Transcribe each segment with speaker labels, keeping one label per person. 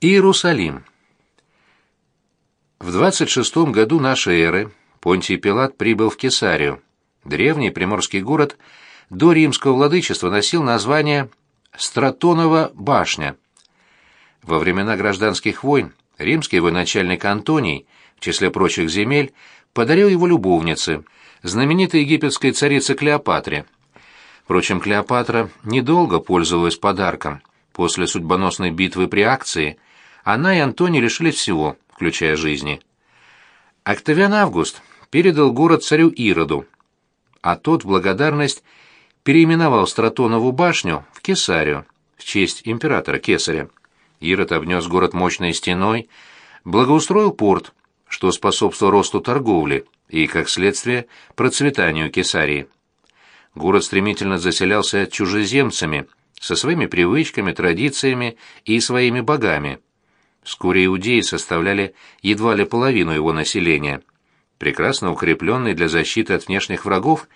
Speaker 1: Иерусалим. В 26 году нашей эры Понтий Пилат прибыл в Кесарию. Древний приморский город до римского владычества носил название Стратонова башня. Во времена гражданских войн римский военачальник Антоний, в числе прочих земель, подарил его любовнице, знаменитой египетской царице Клеопатре. Впрочем, Клеопатра недолго пользовалась подарком. После судьбоносной битвы при акции – она и Антоний лишились всего, включая жизни. Октавиан Август передал город царю Ироду, а тот в благодарность переименовал Стратонову башню в Кесарию в честь императора Кесаря. Ирод обнес город мощной стеной, благоустроил порт, что способствовало росту торговли и, как следствие, процветанию Кесарии. Город стремительно заселялся чужеземцами, со своими привычками, традициями и своими богами. Вскоре иудеи составляли едва ли половину его населения. Прекрасно укрепленный для защиты от внешних врагов,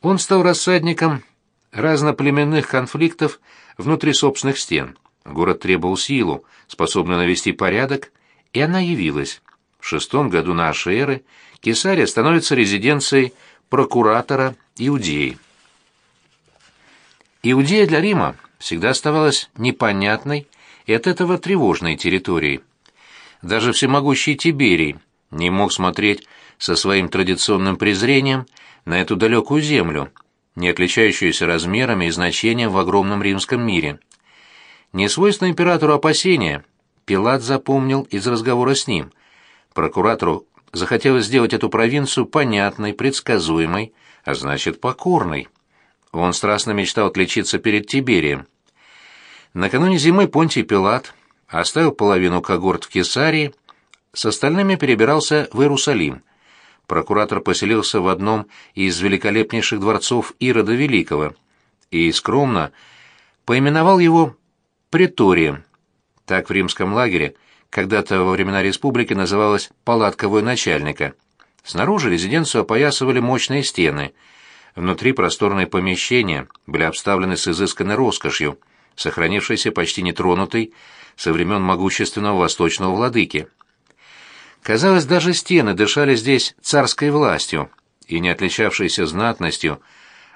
Speaker 1: он стал рассадником разноплеменных конфликтов внутри собственных стен. Город требовал силу, способную навести порядок, и она явилась. В шестом году нашей эры Кесария становится резиденцией прокуратора Иудеи. Иудея для Рима всегда оставалась непонятной и от этого тревожной территории. Даже всемогущий Тиберий не мог смотреть со своим традиционным презрением на эту далекую землю, не отличающуюся размерами и значением в огромном римском мире. Несвойственное императору опасения Пилат запомнил из разговора с ним. Прокуратору захотелось сделать эту провинцию понятной, предсказуемой, а значит, покорной. Он страстно мечтал отличиться перед Тиберием. Накануне зимы Понтий Пилат оставил половину когорт в Кесарии, с остальными перебирался в Иерусалим. Прокуратор поселился в одном из великолепнейших дворцов Ирода Великого и скромно поименовал его Преторием. Так в римском лагере когда-то во времена республики называлась палатка военачальника. Снаружи резиденцию опоясывали мощные стены. Внутри просторные помещения были обставлены с изысканной роскошью – сохранившейся почти нетронутой со времен могущественного восточного владыки. Казалось, даже стены дышали здесь царской властью, и не отличавшейся знатностью,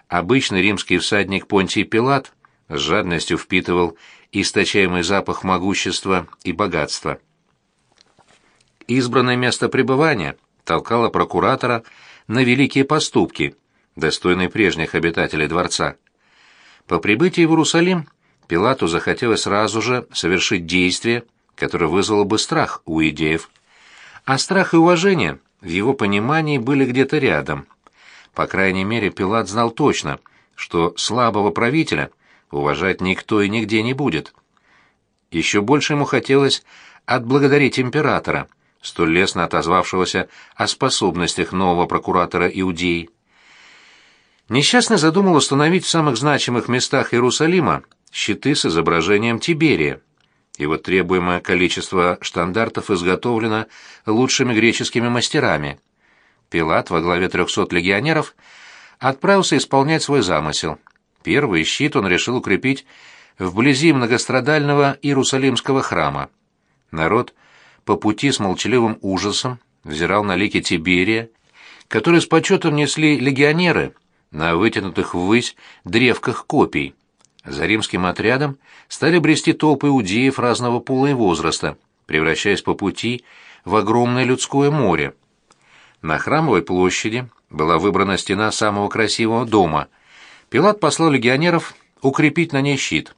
Speaker 1: обычный римский всадник Понтий Пилат с жадностью впитывал источаемый запах могущества и богатства. Избранное место пребывания толкало прокуратора на великие поступки, достойные прежних обитателей дворца. По прибытии в Иерусалим Пилату захотелось сразу же совершить действие, которое вызвало бы страх у идеев. А страх и уважение в его понимании были где-то рядом. По крайней мере, Пилат знал точно, что слабого правителя уважать никто и нигде не будет. Еще больше ему хотелось отблагодарить императора, столь лестно отозвавшегося о способностях нового прокуратора Иудеи. Несчастный задумал установить в самых значимых местах Иерусалима щиты с изображением Тиберия. И вот требуемое количество штандартов изготовлено лучшими греческими мастерами. Пилат во главе трехсот легионеров отправился исполнять свой замысел. Первый щит он решил укрепить вблизи многострадального Иерусалимского храма. Народ по пути с молчаливым ужасом взирал на лики Тиберия, которые с почетом несли легионеры на вытянутых ввысь древках копий. За римским отрядом стали брести толпы иудеев разного пола и возраста, превращаясь по пути в огромное людское море. На храмовой площади была выбрана стена самого красивого дома. Пилат послал легионеров укрепить на ней щит.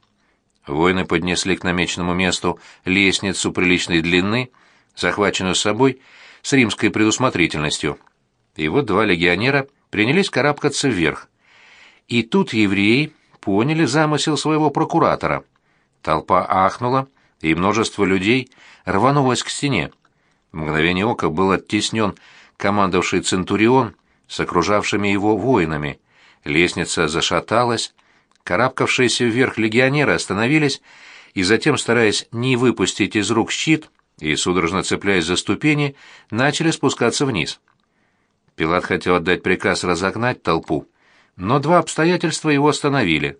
Speaker 1: Воины поднесли к намеченному месту лестницу приличной длины, захваченную с собой с римской предусмотрительностью. И вот два легионера принялись карабкаться вверх. И тут евреи поняли замысел своего прокуратора. Толпа ахнула, и множество людей рванулось к стене. В мгновение ока был оттеснен командовавший Центурион с окружавшими его воинами. Лестница зашаталась, карабкавшиеся вверх легионеры остановились и затем, стараясь не выпустить из рук щит и судорожно цепляясь за ступени, начали спускаться вниз. Пилат хотел отдать приказ разогнать толпу, но два обстоятельства его остановили.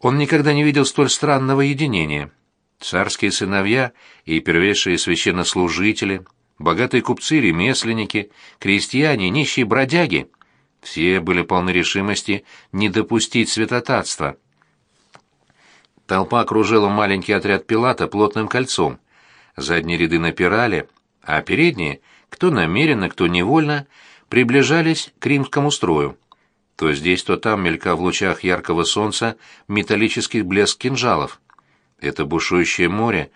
Speaker 1: Он никогда не видел столь странного единения. царские сыновья и первейшие священнослужители, богатые купцы, ремесленники, крестьяне, нищие бродяги — все были полны решимости не допустить святотатства. Толпа окружила маленький отряд Пилата плотным кольцом. Задние ряды напирали, а передние, кто намеренно, кто невольно, приближались к римскому строю. То здесь, то там мелькал в лучах яркого солнца металлический блеск кинжалов. Это бушующее море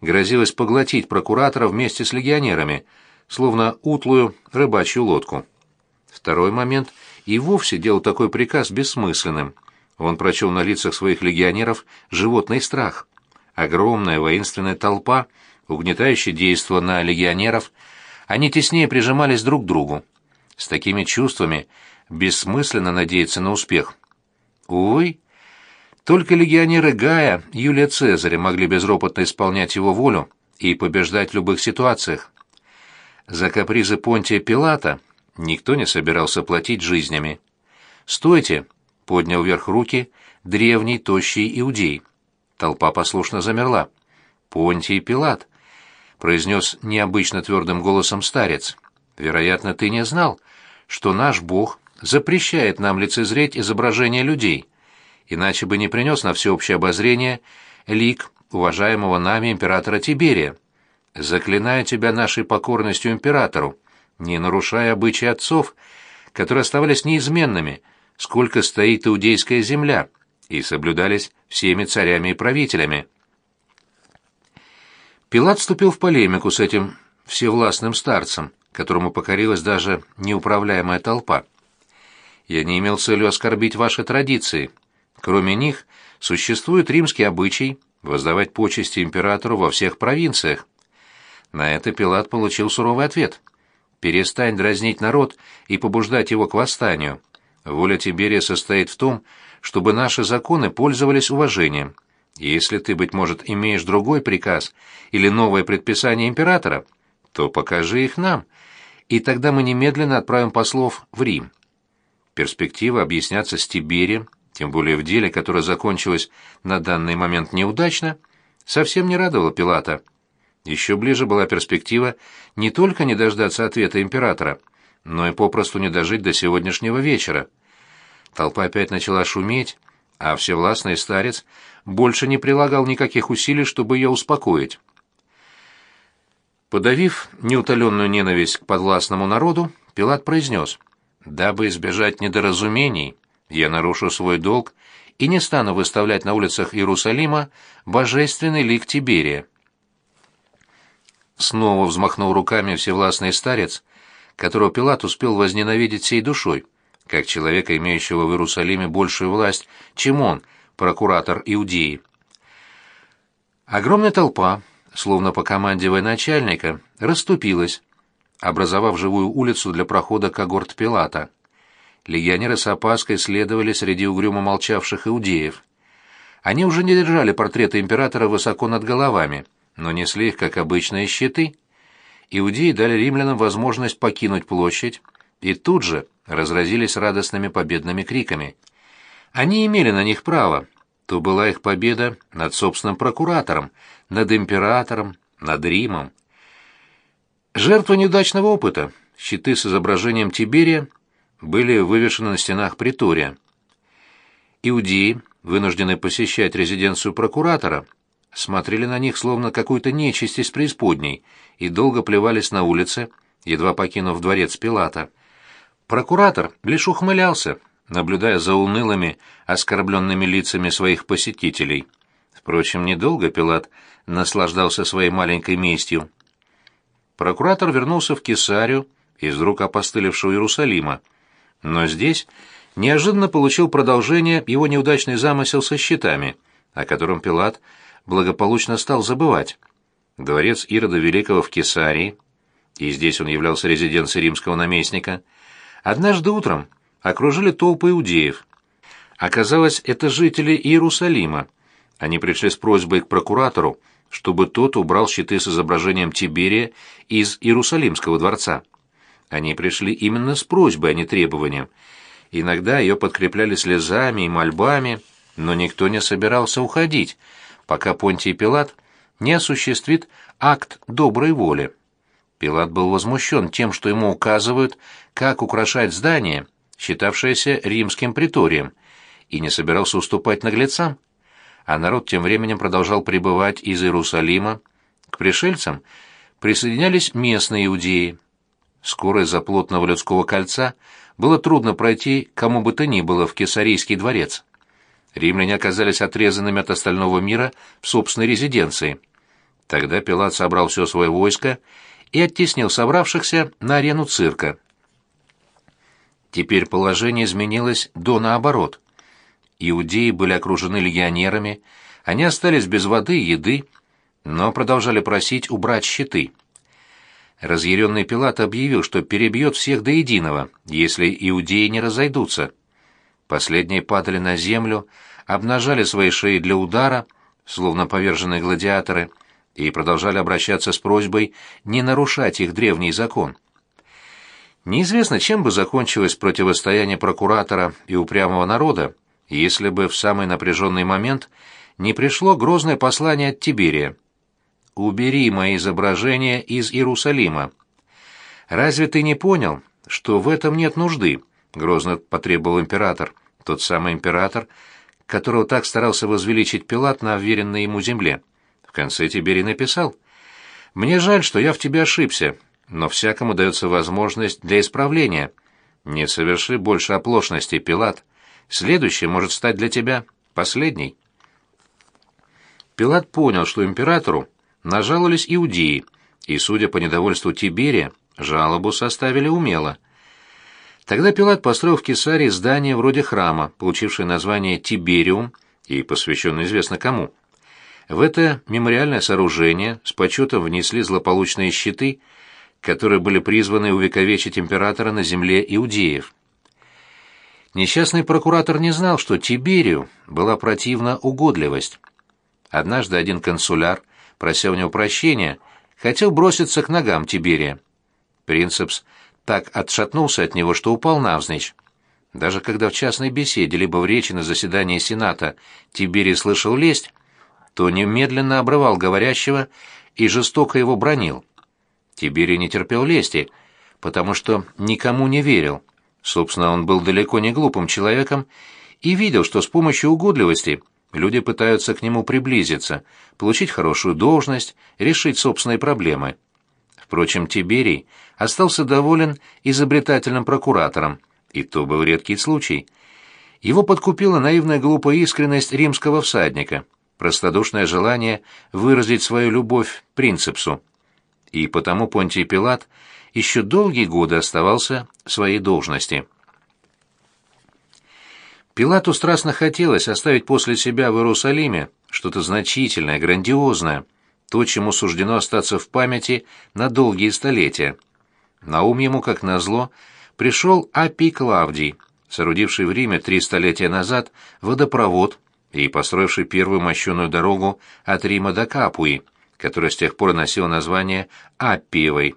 Speaker 1: грозилось поглотить прокуратора вместе с легионерами, словно утлую рыбачью лодку. Второй момент и вовсе делал такой приказ бессмысленным. Он прочел на лицах своих легионеров животный страх. Огромная воинственная толпа, угнетающая действо на легионеров, они теснее прижимались друг к другу. С такими чувствами бессмысленно надеяться на успех. Увы, только легионеры Гая, Юлия Цезаря могли безропотно исполнять его волю и побеждать в любых ситуациях. За капризы Понтия Пилата Никто не собирался платить жизнями. «Стойте!» — поднял вверх руки древний тощий иудей. Толпа послушно замерла. «Понтий Пилат!» — произнес необычно твердым голосом старец. «Вероятно, ты не знал, что наш Бог запрещает нам лицезреть изображения людей, иначе бы не принес на всеобщее обозрение лик уважаемого нами императора Тиберия. Заклинаю тебя нашей покорностью императору, не нарушая обычаи отцов, которые оставались неизменными, сколько стоит иудейская земля, и соблюдались всеми царями и правителями. Пилат вступил в полемику с этим всевластным старцем, которому покорилась даже неуправляемая толпа. «Я не имел целью оскорбить ваши традиции. Кроме них, существует римский обычай воздавать почести императору во всех провинциях». На это Пилат получил суровый ответ. Перестань дразнить народ и побуждать его к восстанию. Воля Тиберия состоит в том, чтобы наши законы пользовались уважением. Если ты, быть может, имеешь другой приказ или новое предписание императора, то покажи их нам, и тогда мы немедленно отправим послов в Рим. Перспектива объясняться с Тиберием, тем более в деле, которое закончилось на данный момент неудачно, совсем не радовала Пилата. Еще ближе была перспектива не только не дождаться ответа императора, но и попросту не дожить до сегодняшнего вечера. Толпа опять начала шуметь, а всевластный старец больше не прилагал никаких усилий, чтобы ее успокоить. Подавив неутоленную ненависть к подвластному народу, Пилат произнес, «Дабы избежать недоразумений, я нарушу свой долг и не стану выставлять на улицах Иерусалима божественный лик Тиберия». Снова взмахнул руками всевластный старец, которого Пилат успел возненавидеть всей душой, как человека, имеющего в Иерусалиме большую власть, чем он, прокуратор Иудеи. Огромная толпа, словно по команде военачальника, расступилась, образовав живую улицу для прохода когорт Пилата. Легионеры с опаской следовали среди угрюмо молчавших иудеев. Они уже не держали портреты императора высоко над головами — но несли их, как обычные щиты. Иудеи дали римлянам возможность покинуть площадь, и тут же разразились радостными победными криками. Они имели на них право. То была их победа над собственным прокуратором, над императором, над Римом. Жертва неудачного опыта, щиты с изображением Тиберия, были вывешены на стенах притория. Иудеи, вынужденные посещать резиденцию прокуратора, смотрели на них словно какую-то нечисть из преисподней и долго плевались на улице, едва покинув дворец Пилата. Прокуратор лишь ухмылялся, наблюдая за унылыми, оскорбленными лицами своих посетителей. Впрочем, недолго Пилат наслаждался своей маленькой местью. Прокуратор вернулся в Кесарию из рук опостылевшего Иерусалима, но здесь неожиданно получил продолжение его неудачный замысел со щитами, о котором Пилат благополучно стал забывать. Дворец Ирода Великого в Кесарии, и здесь он являлся резиденцией римского наместника, однажды утром окружили толпы иудеев. Оказалось, это жители Иерусалима. Они пришли с просьбой к прокуратору, чтобы тот убрал щиты с изображением Тиберия из Иерусалимского дворца. Они пришли именно с просьбой, а не требованием. Иногда ее подкрепляли слезами и мольбами, но никто не собирался уходить, пока Понтий Пилат не осуществит акт доброй воли. Пилат был возмущен тем, что ему указывают, как украшать здание, считавшееся римским приторием, и не собирался уступать наглецам. А народ тем временем продолжал прибывать из Иерусалима. К пришельцам присоединялись местные иудеи. Скоро из-за плотного людского кольца было трудно пройти кому бы то ни было в Кесарийский дворец. Римляне оказались отрезанными от остального мира в собственной резиденции. Тогда Пилат собрал все свое войско и оттеснил собравшихся на арену цирка. Теперь положение изменилось до наоборот. Иудеи были окружены легионерами, они остались без воды и еды, но продолжали просить убрать щиты. Разъяренный Пилат объявил, что перебьет всех до единого, если иудеи не разойдутся. Последние падали на землю, обнажали свои шеи для удара, словно поверженные гладиаторы, и продолжали обращаться с просьбой не нарушать их древний закон. Неизвестно, чем бы закончилось противостояние прокуратора и упрямого народа, если бы в самый напряженный момент не пришло грозное послание от Тиберия. «Убери мои изображения из Иерусалима». «Разве ты не понял, что в этом нет нужды?» — грозно потребовал император, тот самый император, которого так старался возвеличить Пилат на вверенной ему земле. В конце Тиберий написал «Мне жаль, что я в тебе ошибся, но всякому дается возможность для исправления. Не соверши больше оплошности, Пилат. Следующий может стать для тебя последней». Пилат понял, что императору нажаловались иудеи, и, судя по недовольству Тиберия, жалобу составили умело. Тогда Пилат построил в Кесарии здание вроде храма, получившее название Тибериум и посвященное известно кому. В это мемориальное сооружение с почетом внесли злополучные щиты, которые были призваны увековечить императора на земле иудеев. Несчастный прокуратор не знал, что Тиберию была противна угодливость. Однажды один консуляр, прося у него прощения, хотел броситься к ногам Тиберия. Принцепс так отшатнулся от него, что упал навзничь. Даже когда в частной беседе либо в речи на заседании Сената Тиберий слышал лесть, то немедленно обрывал говорящего и жестоко его бронил. Тиберий не терпел лести, потому что никому не верил. Собственно, он был далеко не глупым человеком и видел, что с помощью угодливости люди пытаются к нему приблизиться, получить хорошую должность, решить собственные проблемы. Впрочем, Тиберий остался доволен изобретательным прокуратором, и то был редкий случай. Его подкупила наивная глупая искренность римского всадника, простодушное желание выразить свою любовь принципсу. И потому Понтий Пилат еще долгие годы оставался в своей должности. Пилату страстно хотелось оставить после себя в Иерусалиме что-то значительное, грандиозное, то, чему суждено остаться в памяти на долгие столетия. На ум ему, как назло, пришел Апий Клавдий, соорудивший в Риме три столетия назад водопровод и построивший первую мощеную дорогу от Рима до Капуи, которая с тех пор носила название Аппиевой.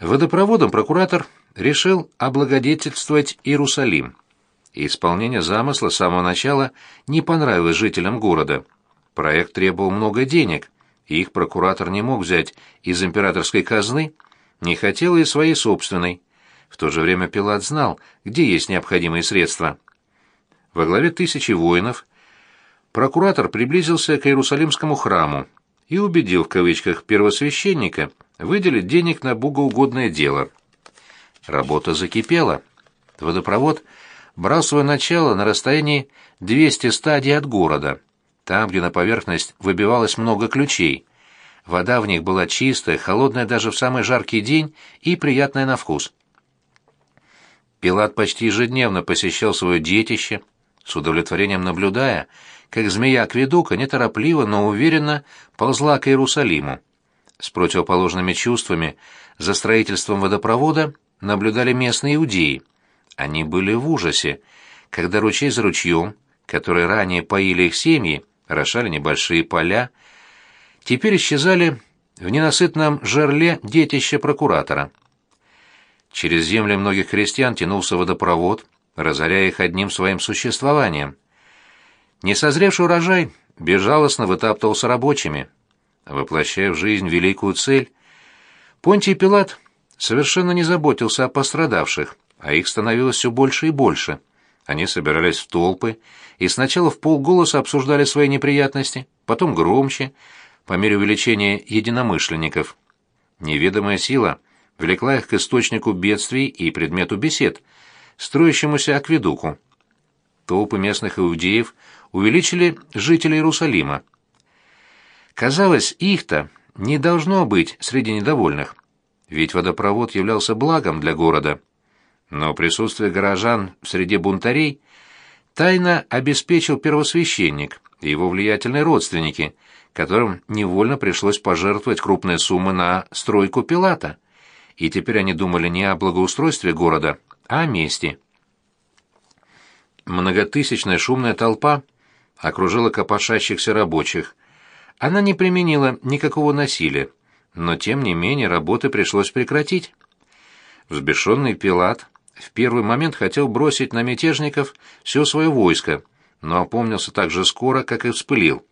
Speaker 1: Водопроводом прокуратор решил облагодетельствовать Иерусалим – Исполнение замысла с самого начала не понравилось жителям города. Проект требовал много денег, и их прокуратор не мог взять из императорской казны, не хотел и своей собственной. В то же время Пилат знал, где есть необходимые средства. Во главе тысячи воинов прокуратор приблизился к Иерусалимскому храму и убедил в кавычках первосвященника выделить денег на богоугодное дело. Работа закипела. Водопровод – брал свое начало на расстоянии 200 стадий от города, там, где на поверхность выбивалось много ключей. Вода в них была чистая, холодная даже в самый жаркий день и приятная на вкус. Пилат почти ежедневно посещал свое детище, с удовлетворением наблюдая, как змея Акведука неторопливо, но уверенно ползла к Иерусалиму. С противоположными чувствами за строительством водопровода наблюдали местные иудеи – они были в ужасе, когда ручей за ручьем, которые ранее поили их семьи, рошали небольшие поля, теперь исчезали в ненасытном жерле детища прокуратора. Через земли многих крестьян тянулся водопровод, разоряя их одним своим существованием. Несозревший урожай безжалостно вытаптывался рабочими, воплощая в жизнь великую цель. Понтий Пилат совершенно не заботился о пострадавших, а их становилось все больше и больше. Они собирались в толпы и сначала в полголоса обсуждали свои неприятности, потом громче, по мере увеличения единомышленников. Неведомая сила влекла их к источнику бедствий и предмету бесед, строящемуся акведуку. Толпы местных иудеев увеличили жителей Иерусалима. Казалось, их-то не должно быть среди недовольных, ведь водопровод являлся благом для города. Но присутствие горожан в среде бунтарей тайно обеспечил первосвященник и его влиятельные родственники, которым невольно пришлось пожертвовать крупные суммы на стройку Пилата, и теперь они думали не о благоустройстве города, а о мести. Многотысячная шумная толпа окружила копошащихся рабочих. Она не применила никакого насилия, но тем не менее работы пришлось прекратить. Взбешенный Пилат в первый момент хотел бросить на мятежников все свое войско, но опомнился так же скоро, как и вспылил.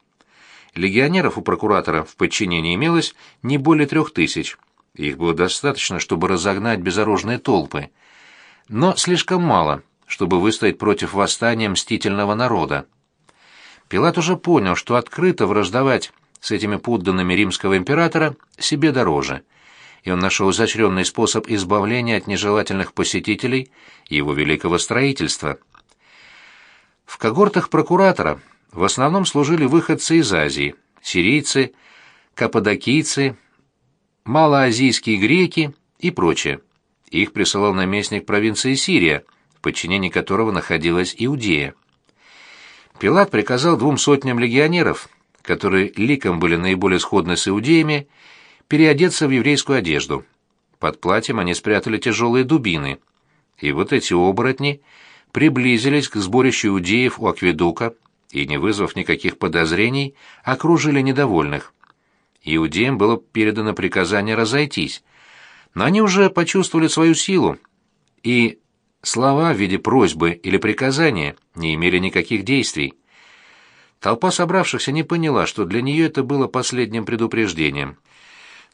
Speaker 1: Легионеров у прокуратора в подчинении имелось не более трех тысяч. Их было достаточно, чтобы разогнать безоружные толпы, но слишком мало, чтобы выстоять против восстания мстительного народа. Пилат уже понял, что открыто враждовать с этими подданными римского императора себе дороже — и он нашел изощренный способ избавления от нежелательных посетителей его великого строительства. В когортах прокуратора в основном служили выходцы из Азии, сирийцы, каппадокийцы, малоазийские греки и прочее. Их присылал наместник провинции Сирия, в подчинении которого находилась Иудея. Пилат приказал двум сотням легионеров, которые ликом были наиболее сходны с иудеями, переодеться в еврейскую одежду. Под платьем они спрятали тяжелые дубины. И вот эти оборотни приблизились к сборищу иудеев у акведука и, не вызвав никаких подозрений, окружили недовольных. Иудеям было передано приказание разойтись, но они уже почувствовали свою силу, и слова в виде просьбы или приказания не имели никаких действий. Толпа собравшихся не поняла, что для нее это было последним предупреждением —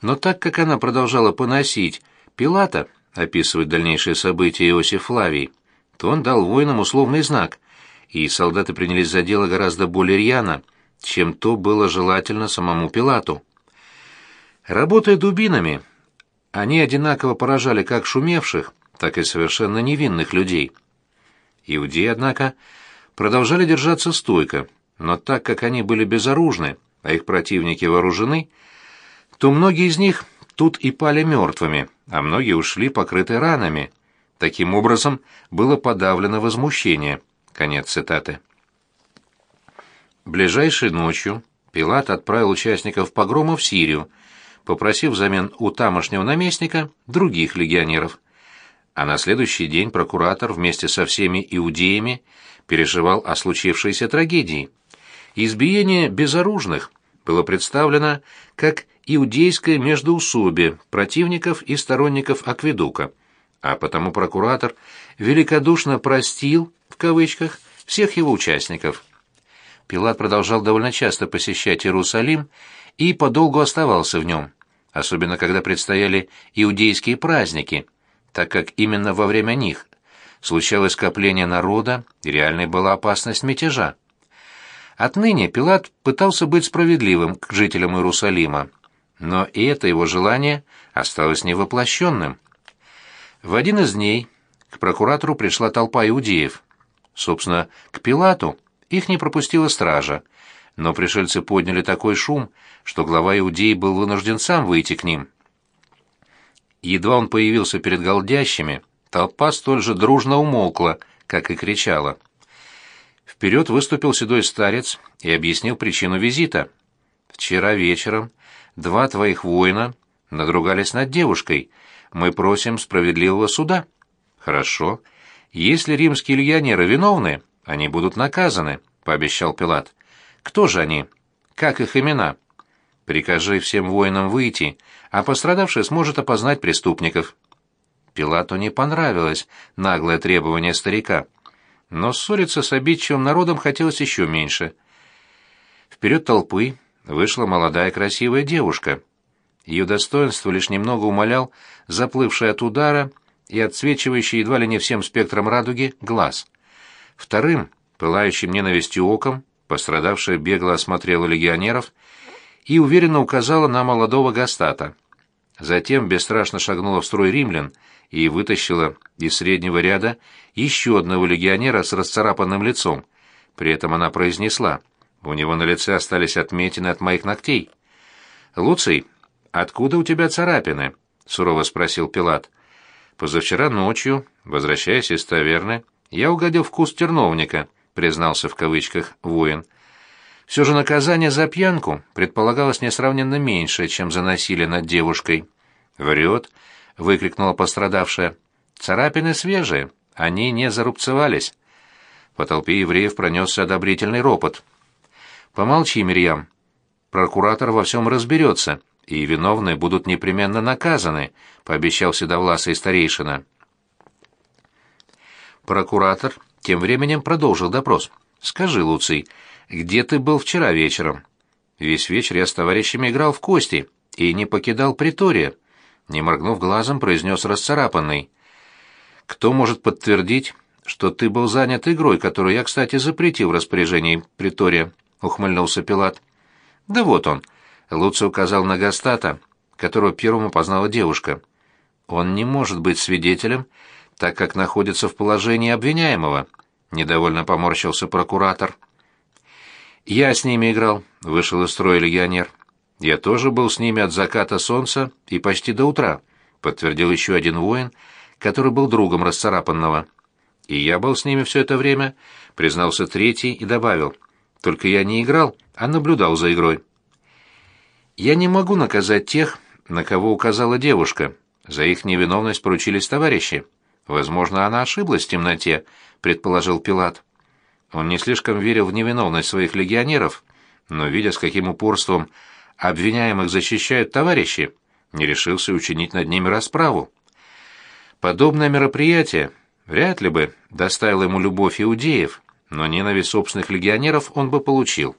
Speaker 1: но так как она продолжала поносить Пилата, описывать дальнейшие события Иосиф Флавий, то он дал воинам условный знак, и солдаты принялись за дело гораздо более рьяно, чем то было желательно самому Пилату. Работая дубинами, они одинаково поражали как шумевших, так и совершенно невинных людей. Иудеи, однако, продолжали держаться стойко, но так как они были безоружны, а их противники вооружены, то многие из них тут и пали мертвыми, а многие ушли покрыты ранами. Таким образом, было подавлено возмущение. Конец цитаты. Ближайшей ночью Пилат отправил участников погрома в Сирию, попросив взамен у тамошнего наместника других легионеров. А на следующий день прокуратор вместе со всеми иудеями переживал о случившейся трагедии. Избиение безоружных было представлено как иудейское междоусобие противников и сторонников Акведука, а потому прокуратор великодушно простил, в кавычках, всех его участников. Пилат продолжал довольно часто посещать Иерусалим и подолгу оставался в нем, особенно когда предстояли иудейские праздники, так как именно во время них случалось скопление народа и реальной была опасность мятежа. Отныне Пилат пытался быть справедливым к жителям Иерусалима, но и это его желание осталось невоплощенным. В один из дней к прокуратору пришла толпа иудеев. Собственно, к Пилату их не пропустила стража, но пришельцы подняли такой шум, что глава иудеи был вынужден сам выйти к ним. Едва он появился перед голдящими, толпа столь же дружно умолкла, как и кричала. Вперед выступил седой старец и объяснил причину визита. «Вчера вечером два твоих воина надругались над девушкой. Мы просим справедливого суда». «Хорошо. Если римские легионеры виновны, они будут наказаны», — пообещал Пилат. «Кто же они? Как их имена?» «Прикажи всем воинам выйти, а пострадавший сможет опознать преступников». Пилату не понравилось наглое требование старика. Но ссориться с обидчивым народом хотелось еще меньше. Вперед толпы вышла молодая красивая девушка. Ее достоинство лишь немного умалял заплывший от удара и отсвечивающий едва ли не всем спектром радуги глаз. Вторым, пылающим ненавистью оком, пострадавшая бегло осмотрела легионеров и уверенно указала на молодого Гастата. Затем бесстрашно шагнула в строй римлян и вытащила из среднего ряда еще одного легионера с расцарапанным лицом. При этом она произнесла, «У него на лице остались отметины от моих ногтей». «Луций, откуда у тебя царапины?» — сурово спросил Пилат. «Позавчера ночью, возвращаясь из таверны, я угодил в куст терновника», — признался в кавычках воин. Все же наказание за пьянку предполагалось несравненно меньше, чем за насилие над девушкой. «Врет!» — выкрикнула пострадавшая. «Царапины свежие, они не зарубцевались». По толпе евреев пронесся одобрительный ропот. «Помолчи, Мирьям. Прокуратор во всем разберется, и виновные будут непременно наказаны», — пообещал седовласый старейшина. Прокуратор тем временем продолжил допрос. «Скажи, Луций, где ты был вчера вечером?» «Весь вечер я с товарищами играл в кости и не покидал притория», — не моргнув глазом, произнес расцарапанный. «Кто может подтвердить, что ты был занят игрой, которую я, кстати, запретил в распоряжении притория?» — ухмыльнулся Пилат. «Да вот он», — Луций указал на Гастата, которого первым опознала девушка. «Он не может быть свидетелем, так как находится в положении обвиняемого», — недовольно поморщился прокуратор. «Я с ними играл», — вышел из строя легионер. «Я тоже был с ними от заката солнца и почти до утра», — подтвердил еще один воин, который был другом расцарапанного. «И я был с ними все это время», — признался третий и добавил. «Только я не играл, а наблюдал за игрой». «Я не могу наказать тех, на кого указала девушка. За их невиновность поручились товарищи. Возможно, она ошиблась в темноте», — предположил Пилат. Он не слишком верил в невиновность своих легионеров, но, видя, с каким упорством обвиняемых защищают товарищи, не решился учинить над ними расправу. Подобное мероприятие вряд ли бы доставило ему любовь иудеев, но ненависть собственных легионеров он бы получил.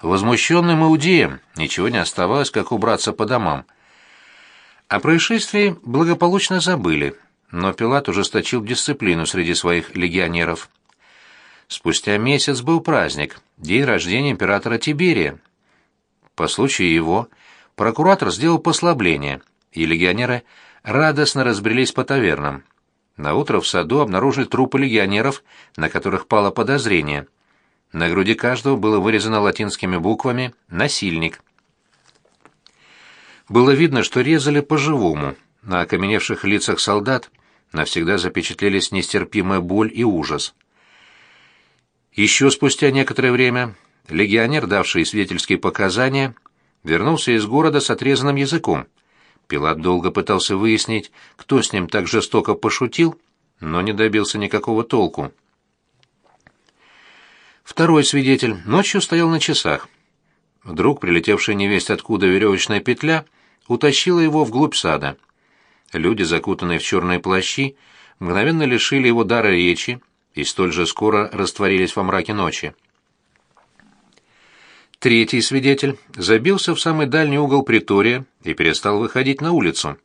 Speaker 1: Возмущенным иудеям ничего не оставалось, как убраться по домам. О происшествии благополучно забыли — но Пилат ужесточил дисциплину среди своих легионеров. Спустя месяц был праздник, день рождения императора Тиберия. По случаю его прокуратор сделал послабление, и легионеры радостно разбрелись по тавернам. На утро в саду обнаружили трупы легионеров, на которых пало подозрение. На груди каждого было вырезано латинскими буквами «Насильник». Было видно, что резали по-живому. На окаменевших лицах солдат навсегда запечатлелись нестерпимая боль и ужас. Еще спустя некоторое время легионер, давший свидетельские показания, вернулся из города с отрезанным языком. Пилат долго пытался выяснить, кто с ним так жестоко пошутил, но не добился никакого толку. Второй свидетель ночью стоял на часах. Вдруг прилетевшая невесть откуда веревочная петля утащила его вглубь сада. Люди, закутанные в черные плащи, мгновенно лишили его дара речи и столь же скоро растворились во мраке ночи. Третий свидетель забился в самый дальний угол притория и перестал выходить на улицу.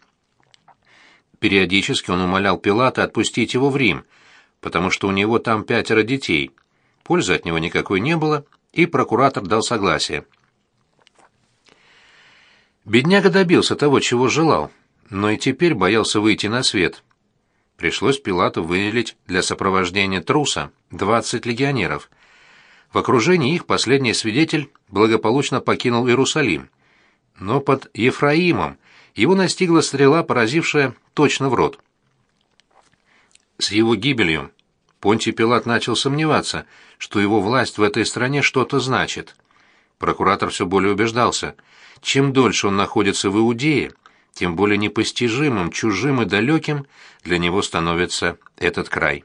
Speaker 1: Периодически он умолял Пилата отпустить его в Рим, потому что у него там пятеро детей. Пользы от него никакой не было, и прокуратор дал согласие. Бедняга добился того, чего желал — но и теперь боялся выйти на свет. Пришлось Пилату выделить для сопровождения труса двадцать легионеров. В окружении их последний свидетель благополучно покинул Иерусалим. Но под Ефраимом его настигла стрела, поразившая точно в рот. С его гибелью Понтий Пилат начал сомневаться, что его власть в этой стране что-то значит. Прокуратор все более убеждался, чем дольше он находится в Иудее, тем более непостижимым, чужим и далеким для него становится этот край.